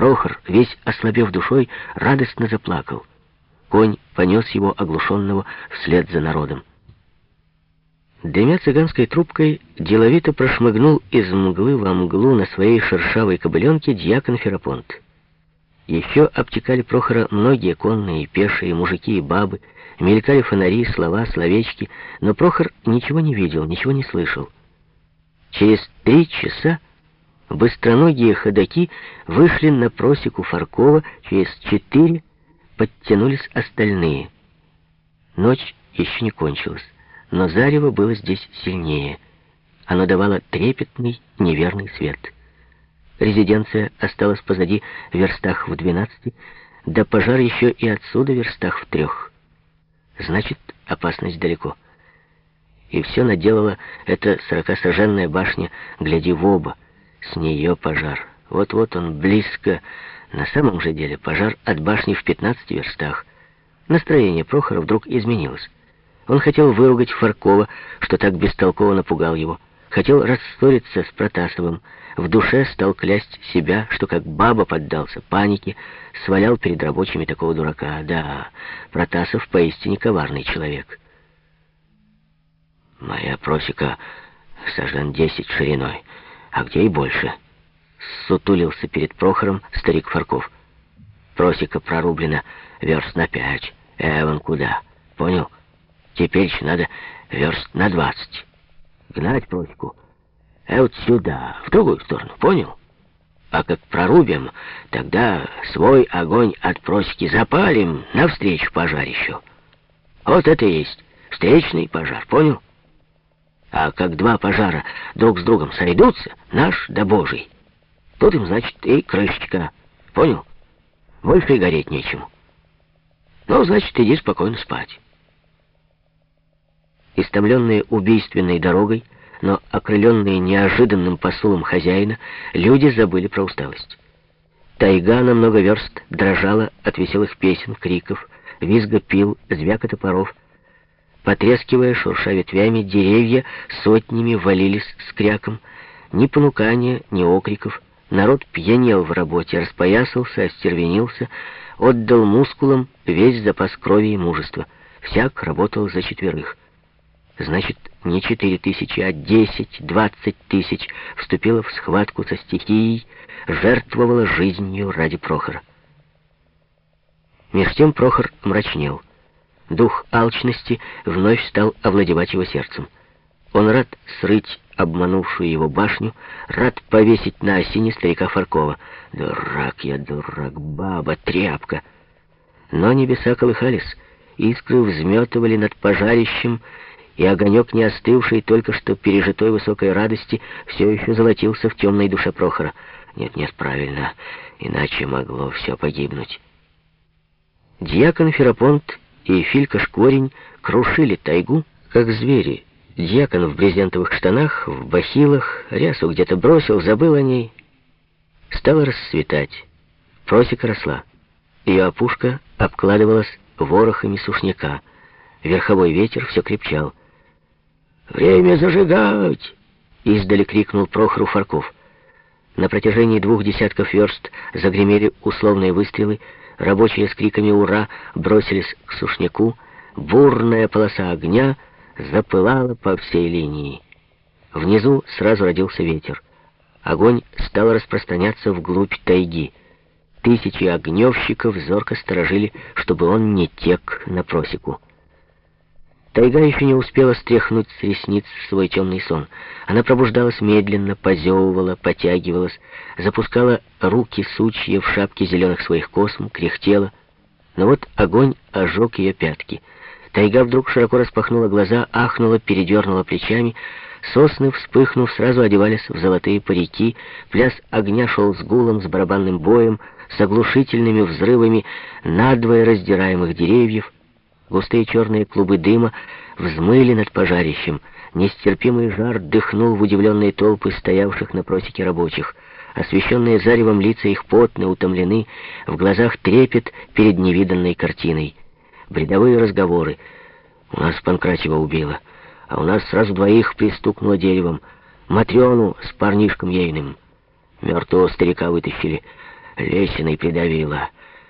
Прохор, весь ослабев душой, радостно заплакал. Конь понес его оглушенного вслед за народом. Дымя цыганской трубкой, деловито прошмыгнул из мглы во мглу на своей шершавой кобыленке дьякон Ферапонт. Еще обтекали Прохора многие конные, пешие, мужики и бабы, мелькали фонари, слова, словечки, но Прохор ничего не видел, ничего не слышал. Через три часа быстроногие ходаки вышли на просеку Фаркова, через четыре подтянулись остальные. Ночь еще не кончилась но зарево было здесь сильнее. Оно давало трепетный, неверный свет. Резиденция осталась позади в верстах в двенадцати, да пожар еще и отсюда в верстах в трех. Значит, опасность далеко. И все наделала эта сорокасоженная башня, гляди в оба. С нее пожар. Вот-вот он близко. На самом же деле пожар от башни в пятнадцати верстах. Настроение Прохора вдруг изменилось. Он хотел выругать Фаркова, что так бестолково напугал его. Хотел рассориться с Протасовым. В душе стал клясть себя, что как баба поддался панике, свалял перед рабочими такого дурака. Да, Протасов поистине коварный человек. Моя просека сажен десять шириной, а где и больше. Сутулился перед Прохором старик Фарков. Просека прорублена верст на пять. Эван куда? Понял? Теперь надо верст на двадцать. Гнать просеку. А вот сюда, в другую сторону, понял? А как прорубим, тогда свой огонь от просеки запалим навстречу пожарищу. Вот это и есть встречный пожар, понял? А как два пожара друг с другом сойдутся, наш да божий, тут им, значит, и крышечка, понял? Больше и гореть нечему. Ну, значит, иди спокойно спать. Истомленные убийственной дорогой, но окрыленные неожиданным посулом хозяина, люди забыли про усталость. Тайга на много верст дрожала от веселых песен, криков, визга пил, звяка топоров. Потрескивая, шурша ветвями, деревья сотнями валились с кряком. Ни понукания, ни окриков. Народ пьянел в работе, распоясался, остервенился, отдал мускулам весь запас крови и мужества. Всяк работал за четверых. Значит, не четыре тысячи, а десять, двадцать тысяч вступила в схватку со стихией, жертвовала жизнью ради Прохора. Меж тем Прохор мрачнел. Дух алчности вновь стал овладевать его сердцем. Он рад срыть обманувшую его башню, рад повесить на осине старика Фаркова. Дурак я, дурак, баба, тряпка. Но небеса колыхались, искры взметывали над пожарищем, и огонек, не остывший только что пережитой высокой радости, все еще золотился в темной душе Прохора. Нет, нет, правильно, иначе могло все погибнуть. Дьякон Ферапонт и Филька Шкорень крушили тайгу, как звери. Дьякон в брезентовых штанах, в бахилах, рясу где-то бросил, забыл о ней. Стало расцветать. Просека росла. Ее опушка обкладывалась ворохами сушняка. Верховой ветер все крепчал. «Время зажигать!» — издали крикнул Прохору Фарков. На протяжении двух десятков верст загремели условные выстрелы, рабочие с криками «Ура!» бросились к сушняку, бурная полоса огня запылала по всей линии. Внизу сразу родился ветер. Огонь стал распространяться вглубь тайги. Тысячи огневщиков зорко сторожили, чтобы он не тек на просеку. Тайга еще не успела стряхнуть с ресниц свой темный сон. Она пробуждалась медленно, позевывала, потягивалась, запускала руки сучья в шапке зеленых своих косм, кряхтела. Но вот огонь ожег ее пятки. Тайга вдруг широко распахнула глаза, ахнула, передернула плечами. Сосны, вспыхнув, сразу одевались в золотые парики. Пляс огня шел с гулом, с барабанным боем, с оглушительными взрывами надвое раздираемых деревьев — Густые черные клубы дыма взмыли над пожарищем. Нестерпимый жар дыхнул в удивленные толпы стоявших на просеке рабочих. Освещенные заревом лица их потны, утомлены, в глазах трепет перед невиданной картиной. Бредовые разговоры. «У нас Панкратева убила, а у нас сразу двоих пристукнуло деревом. Матрёну с парнишком ейным. Мертвого старика вытащили. Лесиной придавило.